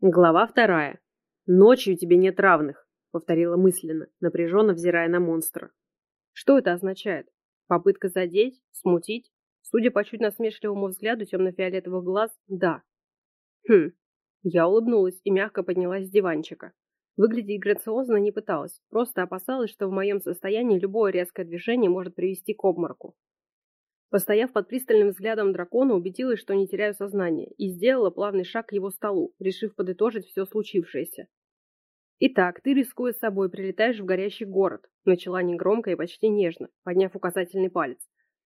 Глава вторая. «Ночью тебе нет равных», — повторила мысленно, напряженно взирая на монстра. Что это означает? Попытка задеть? Смутить? Судя по чуть насмешливому взгляду темно-фиолетовых глаз, да. Хм. Я улыбнулась и мягко поднялась с диванчика. Выглядеть грациозно не пыталась, просто опасалась, что в моем состоянии любое резкое движение может привести к обмороку. Постояв под пристальным взглядом дракона, убедилась, что не теряю сознание, и сделала плавный шаг к его столу, решив подытожить все случившееся. «Итак, ты, рискуя собой, прилетаешь в горящий город», начала негромко и почти нежно, подняв указательный палец.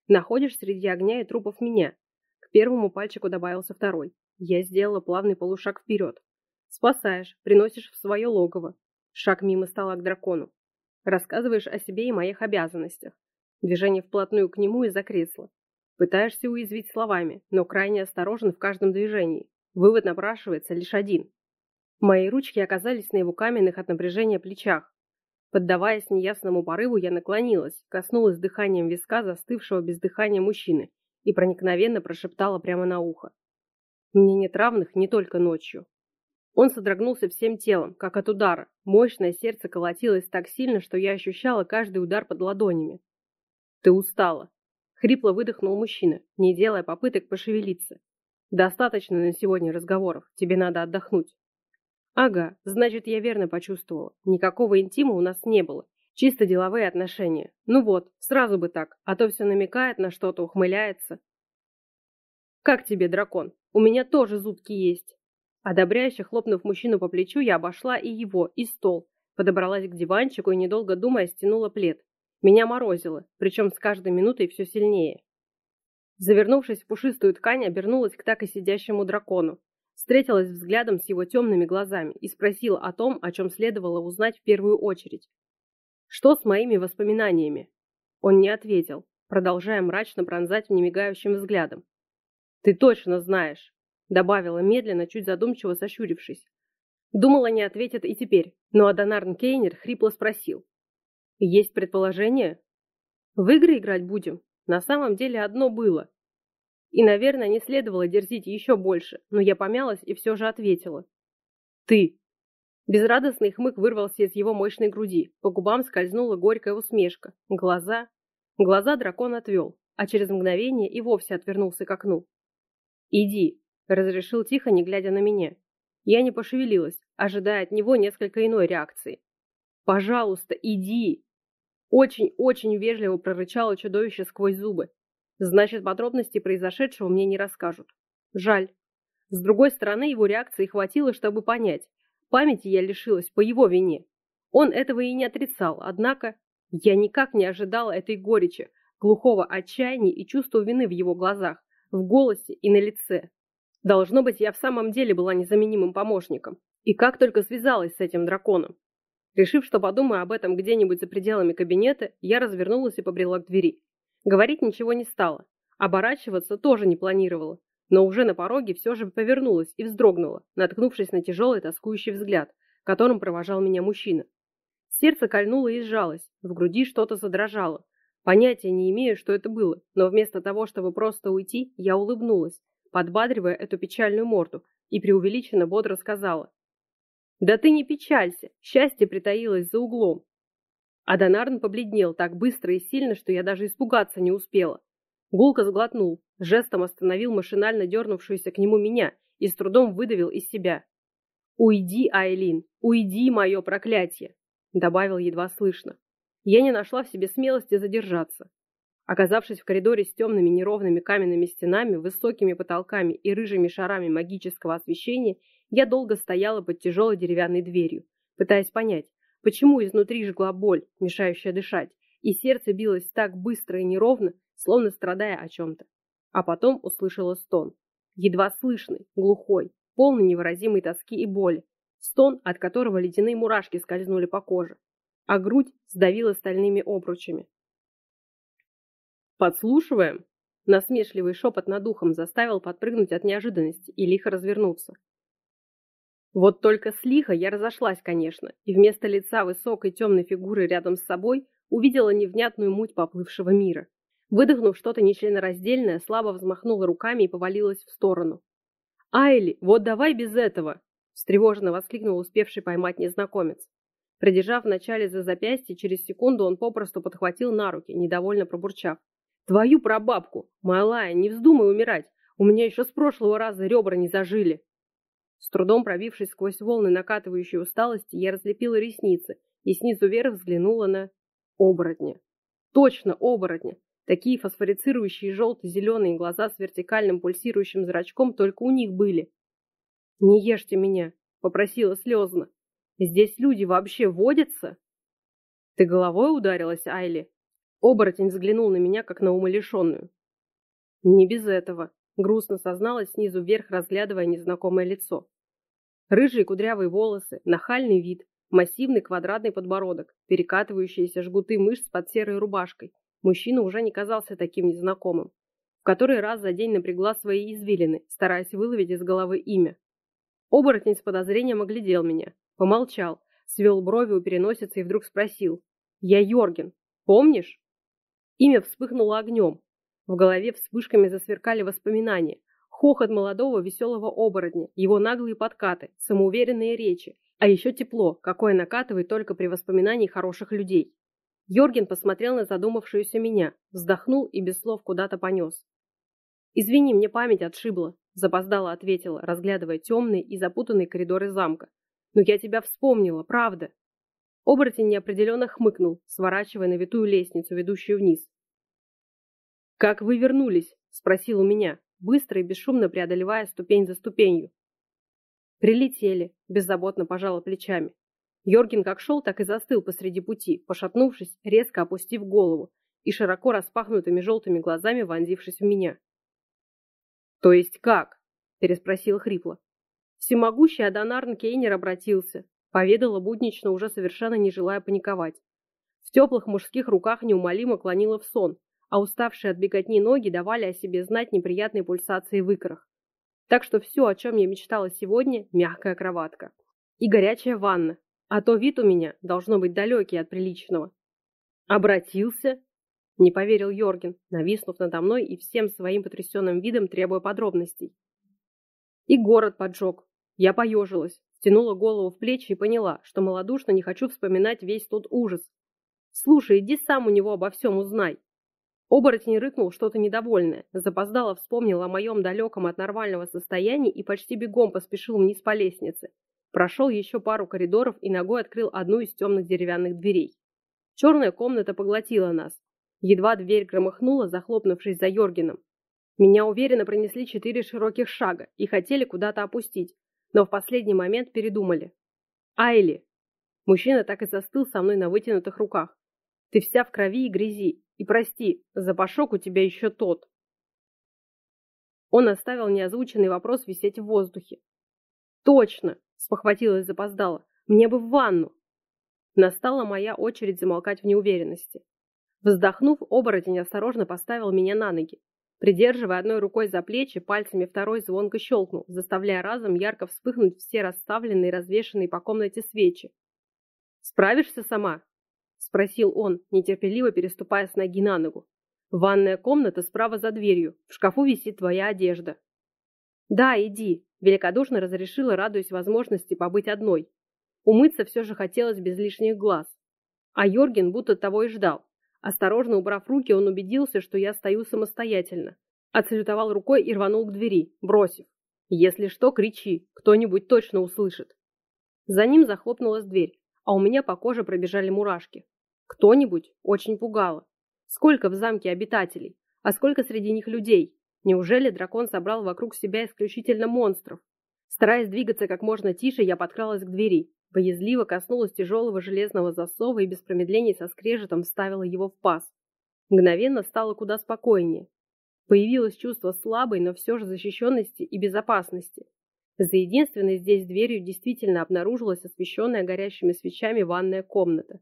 «Находишь среди огня и трупов меня». К первому пальчику добавился второй. Я сделала плавный полушаг вперед. «Спасаешь, приносишь в свое логово». Шаг мимо стола к дракону. «Рассказываешь о себе и моих обязанностях. Движение вплотную к нему из-за кресла. Пытаешься уязвить словами, но крайне осторожен в каждом движении. Вывод напрашивается лишь один. Мои ручки оказались на его каменных от напряжения плечах. Поддаваясь неясному порыву, я наклонилась, коснулась дыханием виска застывшего без дыхания мужчины и проникновенно прошептала прямо на ухо. Мне нет равных не только ночью. Он содрогнулся всем телом, как от удара. Мощное сердце колотилось так сильно, что я ощущала каждый удар под ладонями. «Ты устала!» — хрипло выдохнул мужчина, не делая попыток пошевелиться. «Достаточно на сегодня разговоров, тебе надо отдохнуть». «Ага, значит, я верно почувствовала. Никакого интима у нас не было. Чисто деловые отношения. Ну вот, сразу бы так, а то все намекает на что-то, ухмыляется». «Как тебе, дракон? У меня тоже зубки есть». Одобряюще хлопнув мужчину по плечу, я обошла и его, и стол, подобралась к диванчику и, недолго думая, стянула плед. Меня морозило, причем с каждой минутой все сильнее. Завернувшись в пушистую ткань, обернулась к так и сидящему дракону. Встретилась взглядом с его темными глазами и спросила о том, о чем следовало узнать в первую очередь. «Что с моими воспоминаниями?» Он не ответил, продолжая мрачно пронзать немигающим взглядом. «Ты точно знаешь», — добавила медленно, чуть задумчиво сощурившись. Думала, не ответит и теперь, но Адонарн Кейнер хрипло спросил. Есть предположение? В игры играть будем? На самом деле одно было. И, наверное, не следовало дерзить еще больше, но я помялась и все же ответила. Ты. Безрадостный хмык вырвался из его мощной груди. По губам скользнула горькая усмешка. Глаза... Глаза дракон отвел, а через мгновение и вовсе отвернулся к окну. «Иди», — разрешил тихо, не глядя на меня. Я не пошевелилась, ожидая от него несколько иной реакции. «Пожалуйста, иди!» Очень-очень вежливо прорычало чудовище сквозь зубы. Значит, подробности произошедшего мне не расскажут. Жаль. С другой стороны, его реакции хватило, чтобы понять. Памяти я лишилась по его вине. Он этого и не отрицал, однако я никак не ожидала этой горечи, глухого отчаяния и чувства вины в его глазах, в голосе и на лице. Должно быть, я в самом деле была незаменимым помощником. И как только связалась с этим драконом. Решив, что подумаю об этом где-нибудь за пределами кабинета, я развернулась и побрела к двери. Говорить ничего не стала. Оборачиваться тоже не планировала. Но уже на пороге все же повернулась и вздрогнула, наткнувшись на тяжелый тоскующий взгляд, которым провожал меня мужчина. Сердце кольнуло и сжалось, в груди что-то задрожало. Понятия не имею, что это было, но вместо того, чтобы просто уйти, я улыбнулась, подбадривая эту печальную морду, и преувеличенно бодро сказала «Да ты не печалься, счастье притаилось за углом». А Донарн побледнел так быстро и сильно, что я даже испугаться не успела. Гулко сглотнул, жестом остановил машинально дернувшуюся к нему меня и с трудом выдавил из себя. «Уйди, Айлин, уйди, мое проклятие!» добавил едва слышно. Я не нашла в себе смелости задержаться. Оказавшись в коридоре с темными неровными каменными стенами, высокими потолками и рыжими шарами магического освещения, я долго стояла под тяжелой деревянной дверью, пытаясь понять, почему изнутри жгла боль, мешающая дышать, и сердце билось так быстро и неровно, словно страдая о чем-то. А потом услышала стон. Едва слышный, глухой, полный невыразимой тоски и боли. Стон, от которого ледяные мурашки скользнули по коже, а грудь сдавила стальными обручами. «Подслушиваем?» Насмешливый шепот над ухом заставил подпрыгнуть от неожиданности и лихо развернуться. Вот только с лихо я разошлась, конечно, и вместо лица высокой темной фигуры рядом с собой увидела невнятную муть поплывшего мира. Выдохнув что-то нечленораздельное, слабо взмахнула руками и повалилась в сторону. «Айли, вот давай без этого!» встревоженно воскликнул успевший поймать незнакомец. Придержав вначале за запястье, через секунду он попросту подхватил на руки, недовольно пробурчав. «Твою прабабку! Малая, не вздумай умирать! У меня еще с прошлого раза ребра не зажили!» С трудом пробившись сквозь волны накатывающей усталости, я разлепила ресницы и снизу вверх взглянула на оборотня. Точно оборотня! Такие фосфорицирующие желто-зеленые глаза с вертикальным пульсирующим зрачком только у них были. «Не ешьте меня!» — попросила слезно. «Здесь люди вообще водятся?» «Ты головой ударилась, Айли?» Оборотень взглянул на меня, как на умалишенную. «Не без этого», — грустно созналась снизу вверх, разглядывая незнакомое лицо. Рыжие кудрявые волосы, нахальный вид, массивный квадратный подбородок, перекатывающиеся жгуты мышц под серой рубашкой. Мужчина уже не казался таким незнакомым. В который раз за день напрягла свои извилины, стараясь выловить из головы имя. Оборотень с подозрением оглядел меня, помолчал, свел брови у переносицы и вдруг спросил. «Я Йорген. Помнишь?» Имя вспыхнуло огнем. В голове вспышками засверкали воспоминания. Хохот молодого веселого оборотня, его наглые подкаты, самоуверенные речи, а еще тепло, какое накатывает только при воспоминании хороших людей. Йорген посмотрел на задумавшуюся меня, вздохнул и без слов куда-то понес. «Извини, мне память отшибла», Запоздала ответила, разглядывая темные и запутанные коридоры замка. «Но я тебя вспомнила, правда!» Оборотень неопределенно хмыкнул, сворачивая на витую лестницу, ведущую вниз. «Как вы вернулись?» – спросил у меня, быстро и бесшумно преодолевая ступень за ступенью. «Прилетели», – беззаботно пожала плечами. Йорген как шел, так и застыл посреди пути, пошатнувшись, резко опустив голову и широко распахнутыми желтыми глазами вонзившись в меня. «То есть как?» – переспросил хрипло. Всемогущий Адонарн Кейнер обратился, поведала буднично, уже совершенно не желая паниковать. В теплых мужских руках неумолимо клонила в сон, а уставшие от беготни ноги давали о себе знать неприятные пульсации в икрах. Так что все, о чем я мечтала сегодня, мягкая кроватка. И горячая ванна, а то вид у меня должно быть далекий от приличного. Обратился? Не поверил Йорген, нависнув надо мной и всем своим потрясенным видом требуя подробностей. И город поджег. Я поежилась, втянула голову в плечи и поняла, что малодушно не хочу вспоминать весь тот ужас. «Слушай, иди сам у него обо всем узнай». Оборотень рыкнул что-то недовольное, запоздало вспомнил о моем далеком от нормального состоянии и почти бегом поспешил вниз по лестнице. Прошел еще пару коридоров и ногой открыл одну из темных деревянных дверей. Черная комната поглотила нас, Едва дверь громыхнула, захлопнувшись за Йоргеном. Меня уверенно пронесли четыре широких шага и хотели куда-то опустить, но в последний момент передумали. «Айли!» Мужчина так и застыл со мной на вытянутых руках. «Ты вся в крови и грязи, и прости, запашок у тебя еще тот». Он оставил неозвученный вопрос висеть в воздухе. «Точно!» – спохватилась запоздала. «Мне бы в ванну!» Настала моя очередь замолкать в неуверенности. Вздохнув, оборотень осторожно поставил меня на ноги. Придерживая одной рукой за плечи, пальцами второй звонко щелкнул, заставляя разом ярко вспыхнуть все расставленные и развешанные по комнате свечи. «Справишься сама?» – спросил он, нетерпеливо переступая с ноги на ногу. «Ванная комната справа за дверью. В шкафу висит твоя одежда». «Да, иди», – великодушно разрешила, радуясь возможности побыть одной. Умыться все же хотелось без лишних глаз. А Йорген будто того и ждал. Осторожно убрав руки, он убедился, что я стою самостоятельно. Отсалютовал рукой и рванул к двери, бросив. «Если что, кричи, кто-нибудь точно услышит». За ним захлопнулась дверь, а у меня по коже пробежали мурашки. Кто-нибудь очень пугало. Сколько в замке обитателей, а сколько среди них людей? Неужели дракон собрал вокруг себя исключительно монстров? Стараясь двигаться как можно тише, я подкралась к двери. Боязливо коснулась тяжелого железного засова и без промедлений со скрежетом вставила его в паз. Мгновенно стало куда спокойнее. Появилось чувство слабой, но все же защищенности и безопасности. За единственной здесь дверью действительно обнаружилась освещенная горящими свечами ванная комната.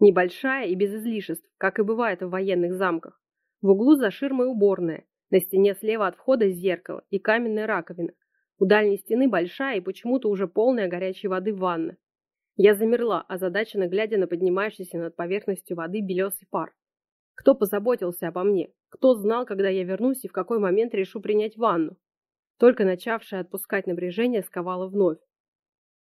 Небольшая и без излишеств, как и бывает в военных замках. В углу за ширмой уборная, на стене слева от входа зеркало и каменная раковина, у дальней стены большая и почему-то уже полная горячей воды ванна. Я замерла, озадаченно глядя на поднимающийся над поверхностью воды белесый пар. Кто позаботился обо мне? Кто знал, когда я вернусь и в какой момент решу принять ванну? Только начавшая отпускать напряжение сковала вновь.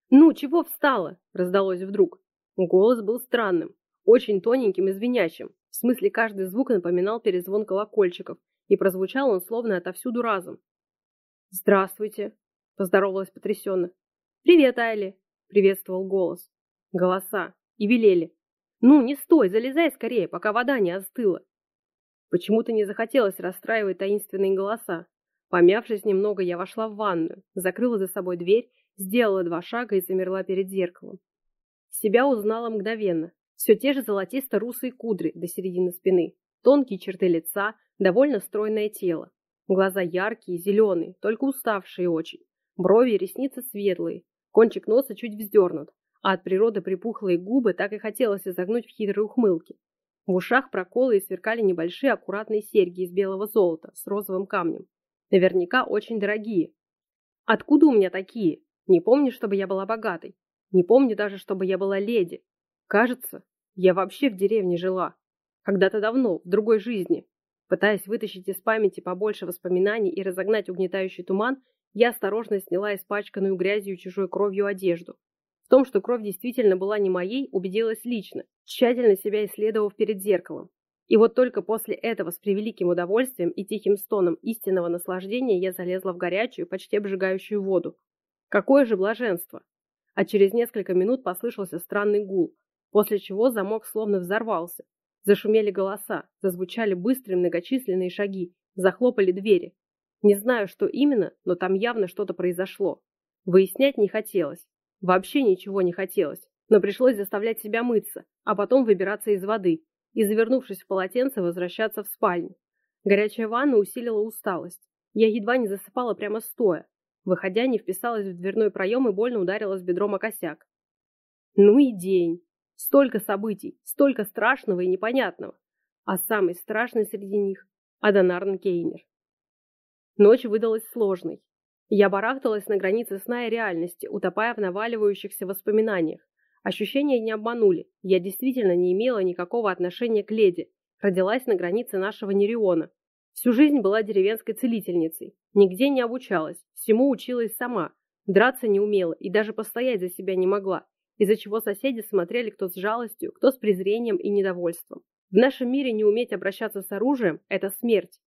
«Ну, чего встала?» – раздалось вдруг. Голос был странным, очень тоненьким и звенящим. В смысле, каждый звук напоминал перезвон колокольчиков, и прозвучал он словно отовсюду разом. «Здравствуйте», – поздоровалась потрясенно. «Привет, Айли», – приветствовал голос. Голоса. И велели. «Ну, не стой, залезай скорее, пока вода не остыла». Почему-то не захотелось расстраивать таинственные голоса. Помявшись немного, я вошла в ванную, закрыла за собой дверь, сделала два шага и замерла перед зеркалом. Себя узнала мгновенно. Все те же золотисто-русые кудри до середины спины, тонкие черты лица, довольно стройное тело. Глаза яркие, зеленые, только уставшие очень. Брови и ресницы светлые, кончик носа чуть вздернут, а от природы припухлые губы так и хотелось изогнуть в хитрые ухмылки. В ушах проколы и сверкали небольшие аккуратные серьги из белого золота с розовым камнем. Наверняка очень дорогие. Откуда у меня такие? Не помню, чтобы я была богатой. Не помню даже, чтобы я была леди. Кажется, я вообще в деревне жила. Когда-то давно, в другой жизни. Пытаясь вытащить из памяти побольше воспоминаний и разогнать угнетающий туман, я осторожно сняла испачканную грязью чужой кровью одежду. В том, что кровь действительно была не моей, убедилась лично, тщательно себя исследовав перед зеркалом. И вот только после этого с превеликим удовольствием и тихим стоном истинного наслаждения я залезла в горячую, почти обжигающую воду. Какое же блаженство! А через несколько минут послышался странный гул, после чего замок словно взорвался. Зашумели голоса, зазвучали быстрые многочисленные шаги, захлопали двери. Не знаю, что именно, но там явно что-то произошло. Выяснять не хотелось. Вообще ничего не хотелось, но пришлось заставлять себя мыться, а потом выбираться из воды, и, завернувшись в полотенце, возвращаться в спальню. Горячая ванна усилила усталость. Я едва не засыпала прямо стоя. Выходя, не вписалась в дверной проем и больно ударилась бедром о косяк. Ну и день. Столько событий, столько страшного и непонятного. А самый страшный среди них – Адонарн Кейнер. Ночь выдалась сложной. Я барахталась на границе сна и реальности, утопая в наваливающихся воспоминаниях. Ощущения не обманули. Я действительно не имела никакого отношения к леди. Родилась на границе нашего Нериона. Всю жизнь была деревенской целительницей. Нигде не обучалась. Всему училась сама. Драться не умела и даже постоять за себя не могла, из-за чего соседи смотрели кто с жалостью, кто с презрением и недовольством. В нашем мире не уметь обращаться с оружием – это смерть.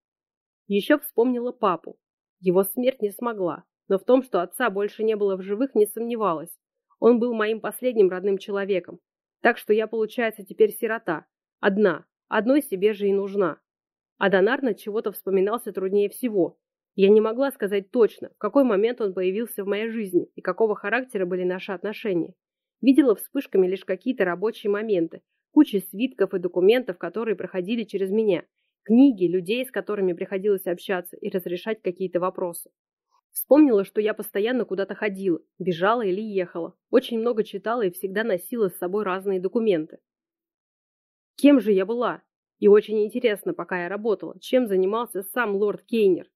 Еще вспомнила папу. Его смерть не смогла, но в том, что отца больше не было в живых, не сомневалась. Он был моим последним родным человеком. Так что я, получается, теперь сирота. Одна. Одной себе же и нужна. А Донар над чего-то вспоминался труднее всего. Я не могла сказать точно, в какой момент он появился в моей жизни и какого характера были наши отношения. Видела вспышками лишь какие-то рабочие моменты, куча свитков и документов, которые проходили через меня, книги, людей, с которыми приходилось общаться и разрешать какие-то вопросы. Вспомнила, что я постоянно куда-то ходила, бежала или ехала, очень много читала и всегда носила с собой разные документы. Кем же я была? И очень интересно, пока я работала, чем занимался сам лорд Кейнер.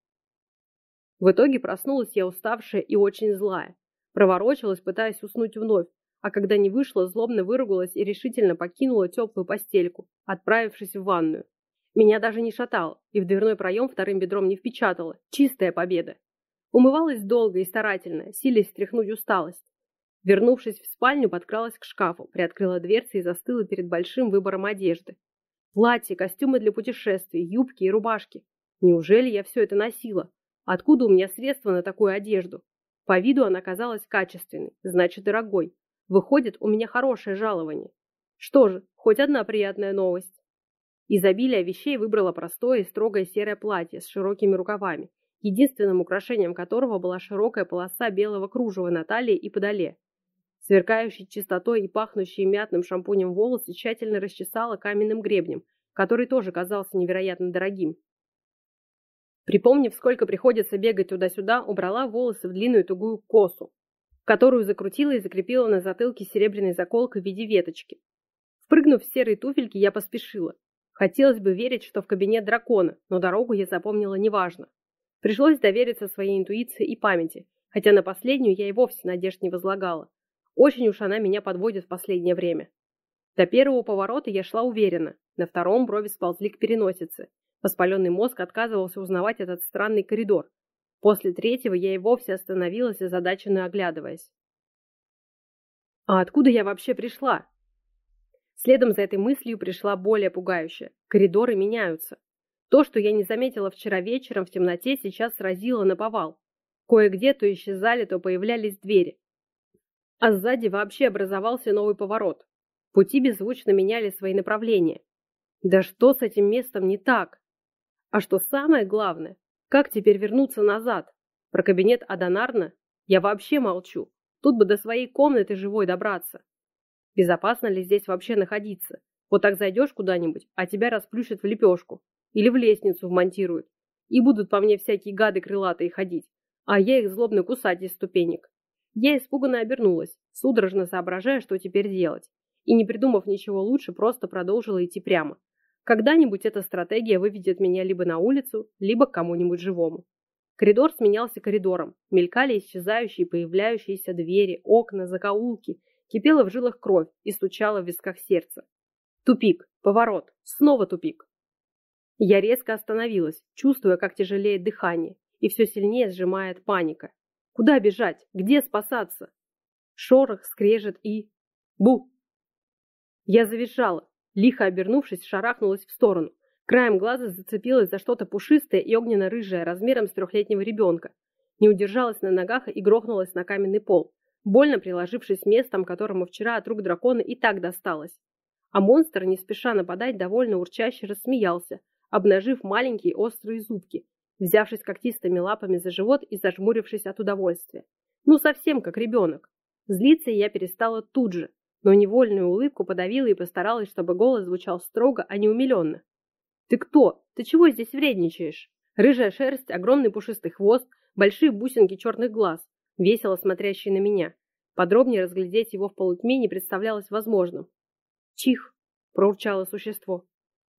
В итоге проснулась я уставшая и очень злая. Проворочилась, пытаясь уснуть вновь, а когда не вышла, злобно выругалась и решительно покинула теплую постельку, отправившись в ванную. Меня даже не шатало, и в дверной проем вторым бедром не впечатало. Чистая победа. Умывалась долго и старательно, силясь стряхнуть усталость. Вернувшись в спальню, подкралась к шкафу, приоткрыла дверцы и застыла перед большим выбором одежды. Платья, костюмы для путешествий, юбки и рубашки. Неужели я все это носила? Откуда у меня средства на такую одежду? По виду она казалась качественной, значит дорогой. Выходит, у меня хорошее жалование. Что же, хоть одна приятная новость. Из обилия вещей выбрала простое и строгое серое платье с широкими рукавами, единственным украшением которого была широкая полоса белого кружева на талии и подоле. Сверкающий чистотой и пахнущий мятным шампунем волосы тщательно расчесала каменным гребнем, который тоже казался невероятно дорогим. Припомнив, сколько приходится бегать туда-сюда, убрала волосы в длинную тугую косу, которую закрутила и закрепила на затылке серебряной заколкой в виде веточки. Впрыгнув в серые туфельки, я поспешила. Хотелось бы верить, что в кабинет дракона, но дорогу я запомнила неважно. Пришлось довериться своей интуиции и памяти, хотя на последнюю я и вовсе надежд не возлагала. Очень уж она меня подводит в последнее время. До первого поворота я шла уверенно, на втором брови сползли к переносице. Воспаленный мозг отказывался узнавать этот странный коридор. После третьего я и вовсе остановилась, озадаченно оглядываясь. А откуда я вообще пришла? Следом за этой мыслью пришла более пугающая. Коридоры меняются. То, что я не заметила вчера вечером в темноте, сейчас сразило на повал. Кое-где то исчезали, то появлялись двери. А сзади вообще образовался новый поворот. Пути беззвучно меняли свои направления. Да что с этим местом не так? А что самое главное, как теперь вернуться назад? Про кабинет Адонарна я вообще молчу. Тут бы до своей комнаты живой добраться. Безопасно ли здесь вообще находиться? Вот так зайдешь куда-нибудь, а тебя расплющат в лепешку. Или в лестницу вмонтируют. И будут по мне всякие гады крылатые ходить. А я их злобно кусать из ступенек. Я испуганно обернулась, судорожно соображая, что теперь делать. И не придумав ничего лучше, просто продолжила идти прямо. Когда-нибудь эта стратегия выведет меня либо на улицу, либо к кому-нибудь живому. Коридор сменялся коридором, мелькали исчезающие и появляющиеся двери, окна, закоулки, кипела в жилах кровь и стучала в висках сердце. Тупик, поворот, снова тупик. Я резко остановилась, чувствуя, как тяжелеет дыхание, и все сильнее сжимает паника. Куда бежать? Где спасаться? Шорох, скрежет и... Бу! Я завизжала, Лихо обернувшись, шарахнулась в сторону. Краем глаза зацепилась за что-то пушистое и огненно-рыжее, размером с трехлетнего ребенка. Не удержалась на ногах и грохнулась на каменный пол, больно приложившись местом, которому вчера от рук дракона и так досталось. А монстр, не спеша нападать, довольно урчаще рассмеялся, обнажив маленькие острые зубки, взявшись когтистыми лапами за живот и зажмурившись от удовольствия. Ну, совсем как ребенок. Злиться я перестала тут же, но невольную улыбку подавила и постаралась, чтобы голос звучал строго, а не умиленно. «Ты кто? Ты чего здесь вредничаешь?» Рыжая шерсть, огромный пушистый хвост, большие бусинки черных глаз, весело смотрящие на меня. Подробнее разглядеть его в полутьме не представлялось возможным. «Чих!» – проурчало существо.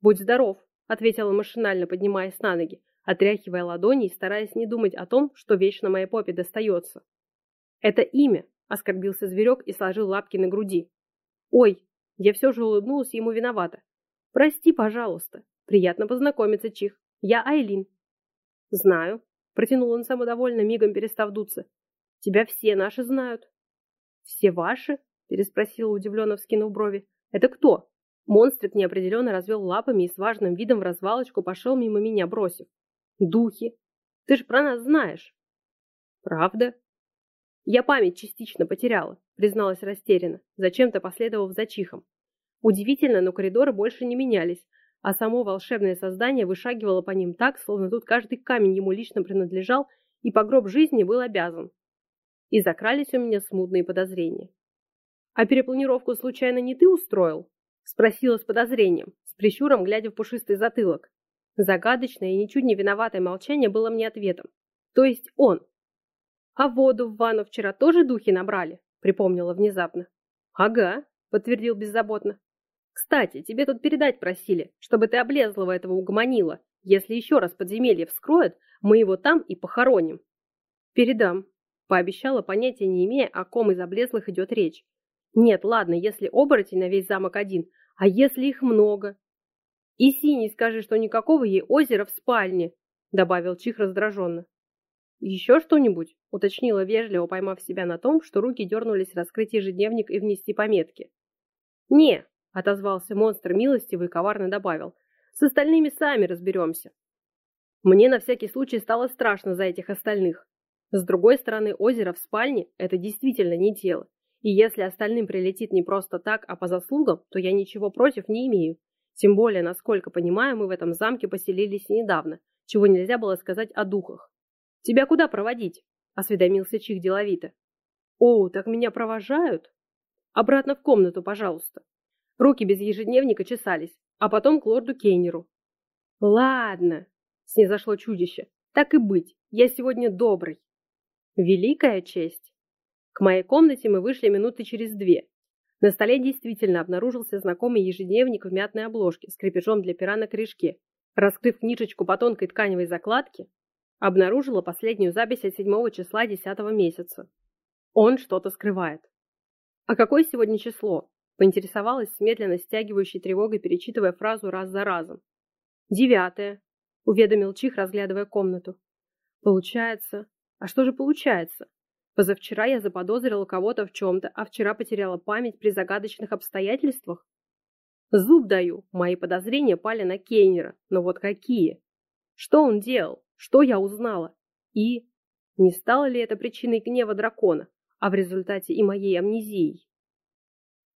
«Будь здоров!» – ответила машинально, поднимаясь на ноги, отряхивая ладони и стараясь не думать о том, что вечно моей попе достается. «Это имя!» Оскорбился зверек и сложил лапки на груди. Ой, я все же улыбнулась ему виновата. Прости, пожалуйста. Приятно познакомиться, Чих. Я Айлин. Знаю. Протянул он самодовольно, мигом перестав дуться. Тебя все наши знают. Все ваши? Переспросила удивленно, вскинув брови. Это кто? Монстрик неопределенно развел лапами и с важным видом в развалочку пошел мимо меня, бросив. Духи. Ты ж про нас знаешь. Правда? Я память частично потеряла, призналась растерянно, зачем-то последовав за чихом. Удивительно, но коридоры больше не менялись, а само волшебное создание вышагивало по ним так, словно тут каждый камень ему лично принадлежал и по гроб жизни был обязан. И закрались у меня смутные подозрения. «А перепланировку случайно не ты устроил?» Спросила с подозрением, с прищуром глядя в пушистый затылок. Загадочное и ничуть не виноватое молчание было мне ответом. То есть он, «А воду в ванну вчера тоже духи набрали?» — припомнила внезапно. «Ага», — подтвердил беззаботно. «Кстати, тебе тут передать просили, чтобы ты облезлого этого угомонила. Если еще раз подземелье вскроет, мы его там и похороним». «Передам», — пообещала, понятия не имея, о ком из облезлых идет речь. «Нет, ладно, если оборотень на весь замок один, а если их много?» «И синий скажи, что никакого ей озера в спальне», — добавил Чих раздраженно. «Еще что-нибудь?» – уточнила вежливо, поймав себя на том, что руки дернулись раскрыть ежедневник и внести пометки. «Не», – отозвался монстр милостивый и коварно добавил, – «с остальными сами разберемся». Мне на всякий случай стало страшно за этих остальных. С другой стороны, озеро в спальне – это действительно не дело. И если остальным прилетит не просто так, а по заслугам, то я ничего против не имею. Тем более, насколько понимаю, мы в этом замке поселились недавно, чего нельзя было сказать о духах. «Тебя куда проводить?» – осведомился Чих деловито. «О, так меня провожают?» «Обратно в комнату, пожалуйста». Руки без ежедневника чесались, а потом к лорду Кейнеру. «Ладно», – снизошло чудище, – «так и быть, я сегодня добрый». «Великая честь». К моей комнате мы вышли минуты через две. На столе действительно обнаружился знакомый ежедневник в мятной обложке с крепежом для пера на корешке. Раскрыв книжечку по тонкой тканевой закладке, Обнаружила последнюю запись от 7 числа 10 месяца. Он что-то скрывает. «А какое сегодня число?» Поинтересовалась с медленно стягивающей тревогой, перечитывая фразу раз за разом. «Девятое», — уведомил Чих, разглядывая комнату. «Получается... А что же получается? Позавчера я заподозрила кого-то в чем-то, а вчера потеряла память при загадочных обстоятельствах? Зуб даю, мои подозрения пали на Кейнера, но вот какие? Что он делал? Что я узнала? И не стало ли это причиной гнева дракона, а в результате и моей амнезией?